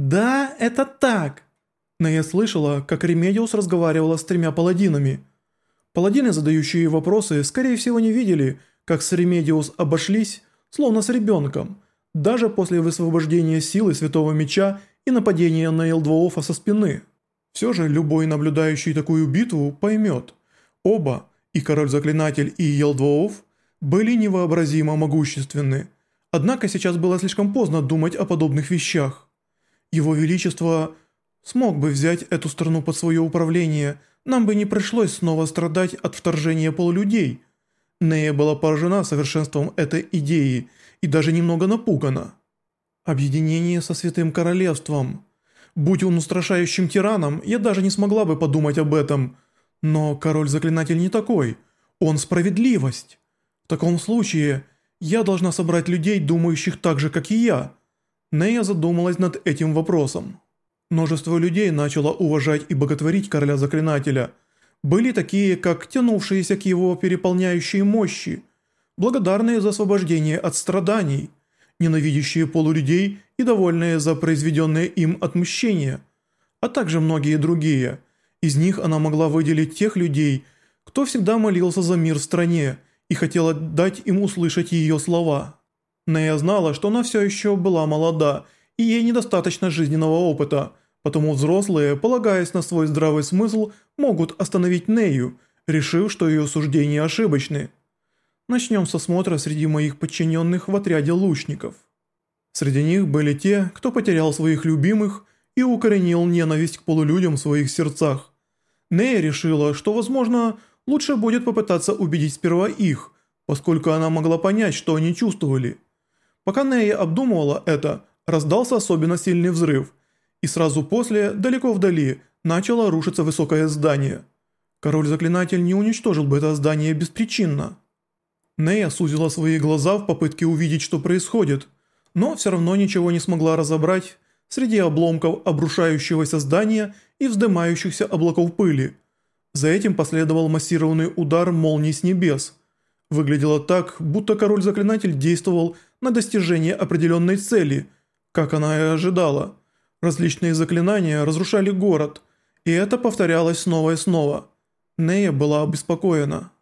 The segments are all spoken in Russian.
«Да, это так!» Нея слышала, как Ремедиус разговаривала с тремя паладинами. Паладины, задающие вопросы, скорее всего не видели, как с Ремедиус обошлись, словно с ребенком, даже после высвобождения силы Святого Меча и нападения на Елдвоофа со спины. Все же любой наблюдающий такую битву поймет. Оба, и Король-Заклинатель, и Елдвооф, были невообразимо могущественны. Однако сейчас было слишком поздно думать о подобных вещах. Его Величество смог бы взять эту страну под свое управление, нам бы не пришлось снова страдать от вторжения полулюдей. Нея была поражена совершенством этой идеи и даже немного напугана. Объединение со Святым Королевством. Будь он устрашающим тираном, я даже не смогла бы подумать об этом. Но король-заклинатель не такой. Он справедливость. В таком случае я должна собрать людей, думающих так же, как и я. Нея задумалась над этим вопросом. Множество людей начало уважать и боготворить короля-заклинателя. Были такие, как тянувшиеся к его переполняющей мощи, благодарные за освобождение от страданий, ненавидящие полулюдей и довольные за произведенное им отмщение, а также многие другие. Из них она могла выделить тех людей, кто всегда молился за мир в стране и хотела дать им услышать ее слова. Нея знала, что она все еще была молода, и ей недостаточно жизненного опыта, потому взрослые, полагаясь на свой здравый смысл, могут остановить Нею, решив, что ее суждения ошибочны. Начнем с осмотра среди моих подчиненных в отряде лучников. Среди них были те, кто потерял своих любимых и укоренил ненависть к полулюдям в своих сердцах. Нея решила, что, возможно, лучше будет попытаться убедить сперва их, поскольку она могла понять, что они чувствовали – Пока Нея обдумывала это, раздался особенно сильный взрыв, и сразу после, далеко вдали, начало рушиться высокое здание. Король-заклинатель не уничтожил бы это здание беспричинно. Нея сузила свои глаза в попытке увидеть, что происходит, но все равно ничего не смогла разобрать среди обломков обрушающегося здания и вздымающихся облаков пыли. За этим последовал массированный удар молний с небес. Выглядело так, будто король-заклинатель действовал на достижение определенной цели, как она и ожидала. Различные заклинания разрушали город, и это повторялось снова и снова. Нея была обеспокоена.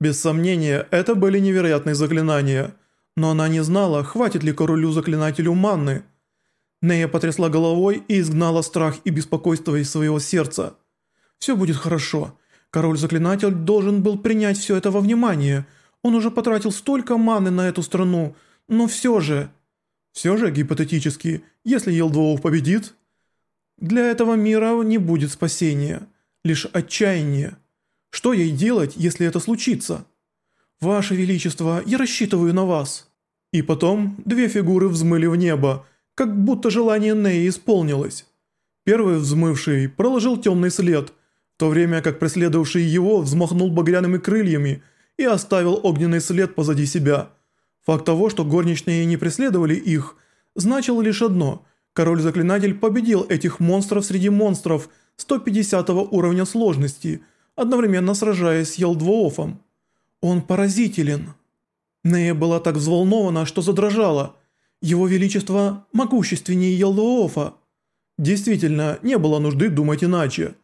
Без сомнения, это были невероятные заклинания, но она не знала, хватит ли королю-заклинателю манны. Нея потрясла головой и изгнала страх и беспокойство из своего сердца. «Все будет хорошо. Король-заклинатель должен был принять все это во внимание. Он уже потратил столько маны на эту страну, но все же... Все же, гипотетически, если Елдвоов победит, для этого мира не будет спасения, лишь отчаяние. Что ей делать, если это случится? Ваше Величество, я рассчитываю на вас. И потом две фигуры взмыли в небо, как будто желание Неи исполнилось. Первый взмывший проложил темный след, в то время как преследовавший его взмахнул багряными крыльями и оставил огненный след позади себя – Факт того, что горничные не преследовали их, значил лишь одно – король-заклинатель победил этих монстров среди монстров 150 уровня сложности, одновременно сражаясь с Елдвоофом. Он поразителен. Нея была так взволнована, что задрожала. Его величество могущественнее Елдвоофа. Действительно, не было нужды думать иначе.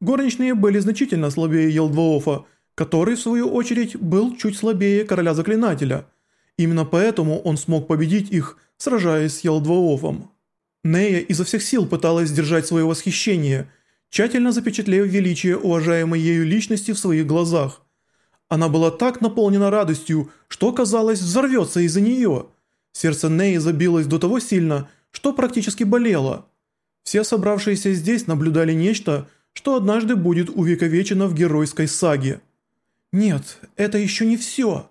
Горничные были значительно слабее Елдвоофа, который, в свою очередь, был чуть слабее короля-заклинателя – Именно поэтому он смог победить их, сражаясь с Елдвоофом. Нея изо всех сил пыталась сдержать свое восхищение, тщательно запечатлев величие уважаемой ею личности в своих глазах. Она была так наполнена радостью, что, казалось, взорвется из-за нее. Сердце Неи забилось до того сильно, что практически болело. Все собравшиеся здесь наблюдали нечто, что однажды будет увековечено в геройской саге. Нет, это еще не все.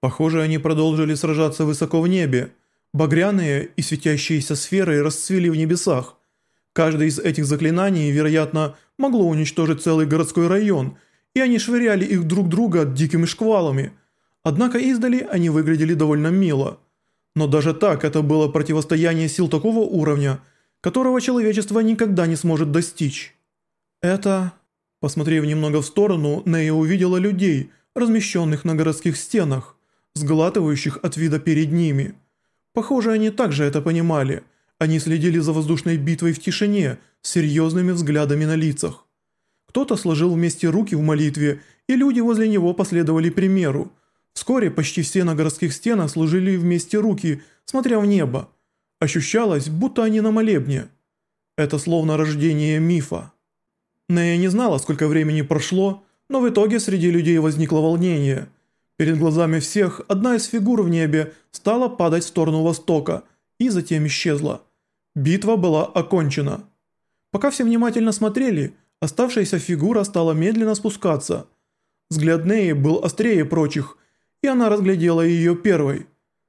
Похоже, они продолжили сражаться высоко в небе. Багряные и светящиеся сферы расцвели в небесах. Каждое из этих заклинаний, вероятно, могло уничтожить целый городской район, и они швыряли их друг друга дикими шквалами. Однако издали они выглядели довольно мило. Но даже так это было противостояние сил такого уровня, которого человечество никогда не сможет достичь. Это... Посмотрев немного в сторону, Нея увидела людей, размещенных на городских стенах сглатывающих от вида перед ними. Похоже, они также это понимали. Они следили за воздушной битвой в тишине, с серьезными взглядами на лицах. Кто-то сложил вместе руки в молитве, и люди возле него последовали примеру. Вскоре почти все на городских стенах служили вместе руки, смотря в небо. Ощущалось, будто они на молебне. Это словно рождение мифа. Нея не знала, сколько времени прошло, но в итоге среди людей возникло волнение. Перед глазами всех одна из фигур в небе стала падать в сторону востока и затем исчезла. Битва была окончена. Пока все внимательно смотрели, оставшаяся фигура стала медленно спускаться. Взгляд Неи был острее прочих, и она разглядела ее первой.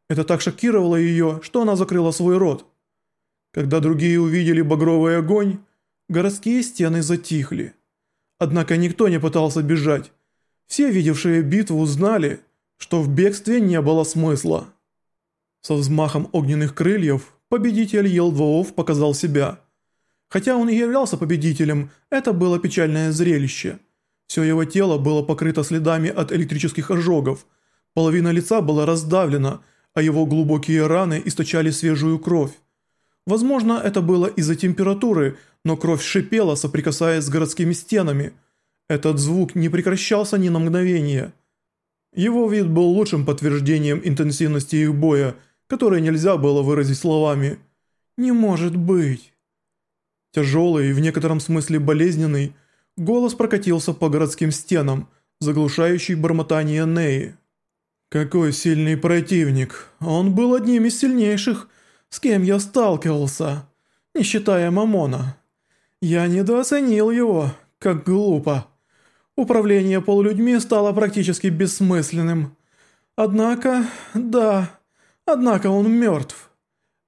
Это так шокировало ее, что она закрыла свой рот. Когда другие увидели багровый огонь, городские стены затихли. Однако никто не пытался бежать. Все, видевшие битву, знали, что в бегстве не было смысла. Со взмахом огненных крыльев победитель Елдвоов показал себя. Хотя он и являлся победителем, это было печальное зрелище. Все его тело было покрыто следами от электрических ожогов, половина лица была раздавлена, а его глубокие раны источали свежую кровь. Возможно, это было из-за температуры, но кровь шипела, соприкасаясь с городскими стенами. Этот звук не прекращался ни на мгновение. Его вид был лучшим подтверждением интенсивности их боя, которое нельзя было выразить словами. «Не может быть!» Тяжелый и в некотором смысле болезненный, голос прокатился по городским стенам, заглушающий бормотание Неи. «Какой сильный противник! Он был одним из сильнейших, с кем я сталкивался, не считая Мамона. Я недооценил его, как глупо. Управление полулюдьми стало практически бессмысленным. Однако, да, однако он мертв.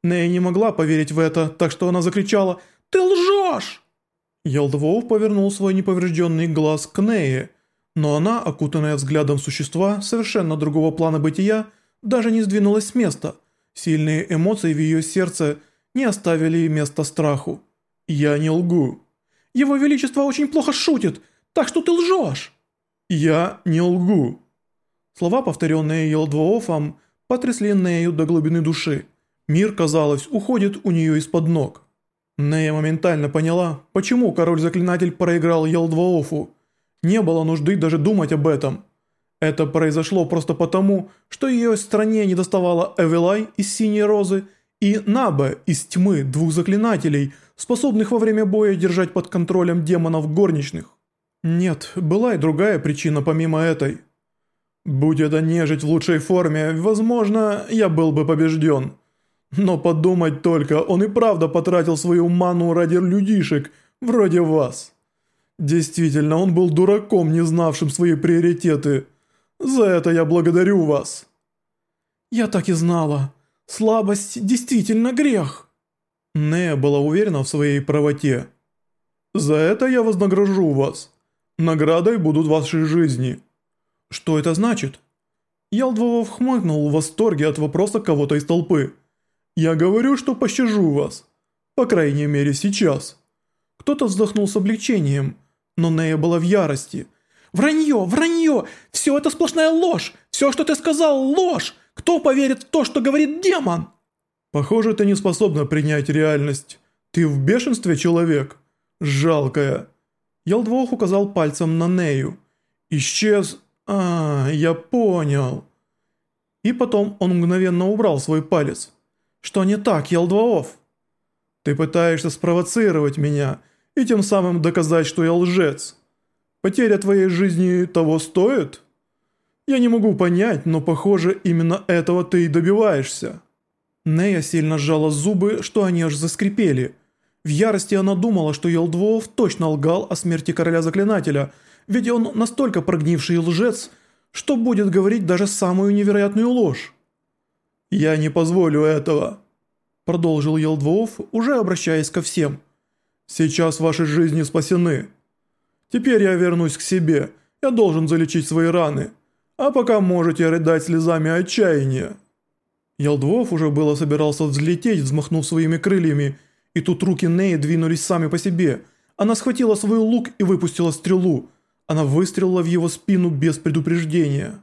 Нэй не могла поверить в это, так что она закричала «Ты лжешь!». Елдвоу повернул свой неповрежденный глаз к Нее, но она, окутанная взглядом существа совершенно другого плана бытия, даже не сдвинулась с места. Сильные эмоции в ее сердце не оставили места страху. «Я не лгу». «Его Величество очень плохо шутит, так что ты лжешь!» «Я не лгу». Слова, повторенные Елдвоофом, потрясли Нею до глубины души. Мир, казалось, уходит у нее из-под ног. Нея моментально поняла, почему король-заклинатель проиграл Елдвоофу. Не было нужды даже думать об этом. Это произошло просто потому, что ее стране не доставало Эвелай из Синей Розы и Набе из Тьмы двух заклинателей, способных во время боя держать под контролем демонов горничных. Нет, была и другая причина помимо этой. Будь это нежить в лучшей форме, возможно, я был бы побежден. Но подумать только, он и правда потратил свою ману ради людишек, вроде вас. Действительно, он был дураком, не знавшим свои приоритеты. За это я благодарю вас. Я так и знала. Слабость действительно грех. Нея была уверена в своей правоте. За это я вознагражу вас. Наградой будут ваши жизни. Что это значит? Ялдвовов хмыкнул в восторге от вопроса кого-то из толпы. «Я говорю, что пощажу вас. По крайней мере, сейчас». Кто-то вздохнул с облегчением, но Нея была в ярости. «Вранье, вранье! Все это сплошная ложь! Все, что ты сказал, ложь! Кто поверит в то, что говорит демон?» «Похоже, ты не способна принять реальность. Ты в бешенстве, человек? Жалкая». Ялдвох указал пальцем на Нею. «Исчез... А, я понял». И потом он мгновенно убрал свой палец. «Что не так, Ялдвоов?» «Ты пытаешься спровоцировать меня и тем самым доказать, что я лжец. Потеря твоей жизни того стоит?» «Я не могу понять, но похоже, именно этого ты и добиваешься». Нея сильно сжала зубы, что они аж заскрипели. В ярости она думала, что Елдвоов точно лгал о смерти короля-заклинателя, ведь он настолько прогнивший лжец, что будет говорить даже самую невероятную ложь. «Я не позволю этого», – продолжил Елдвоов, уже обращаясь ко всем. «Сейчас ваши жизни спасены. Теперь я вернусь к себе, я должен залечить свои раны, а пока можете рыдать слезами отчаяния». Елдвоов уже было собирался взлететь, взмахнув своими крыльями, и тут руки Неи двинулись сами по себе. Она схватила свой лук и выпустила стрелу. Она выстрелила в его спину без предупреждения.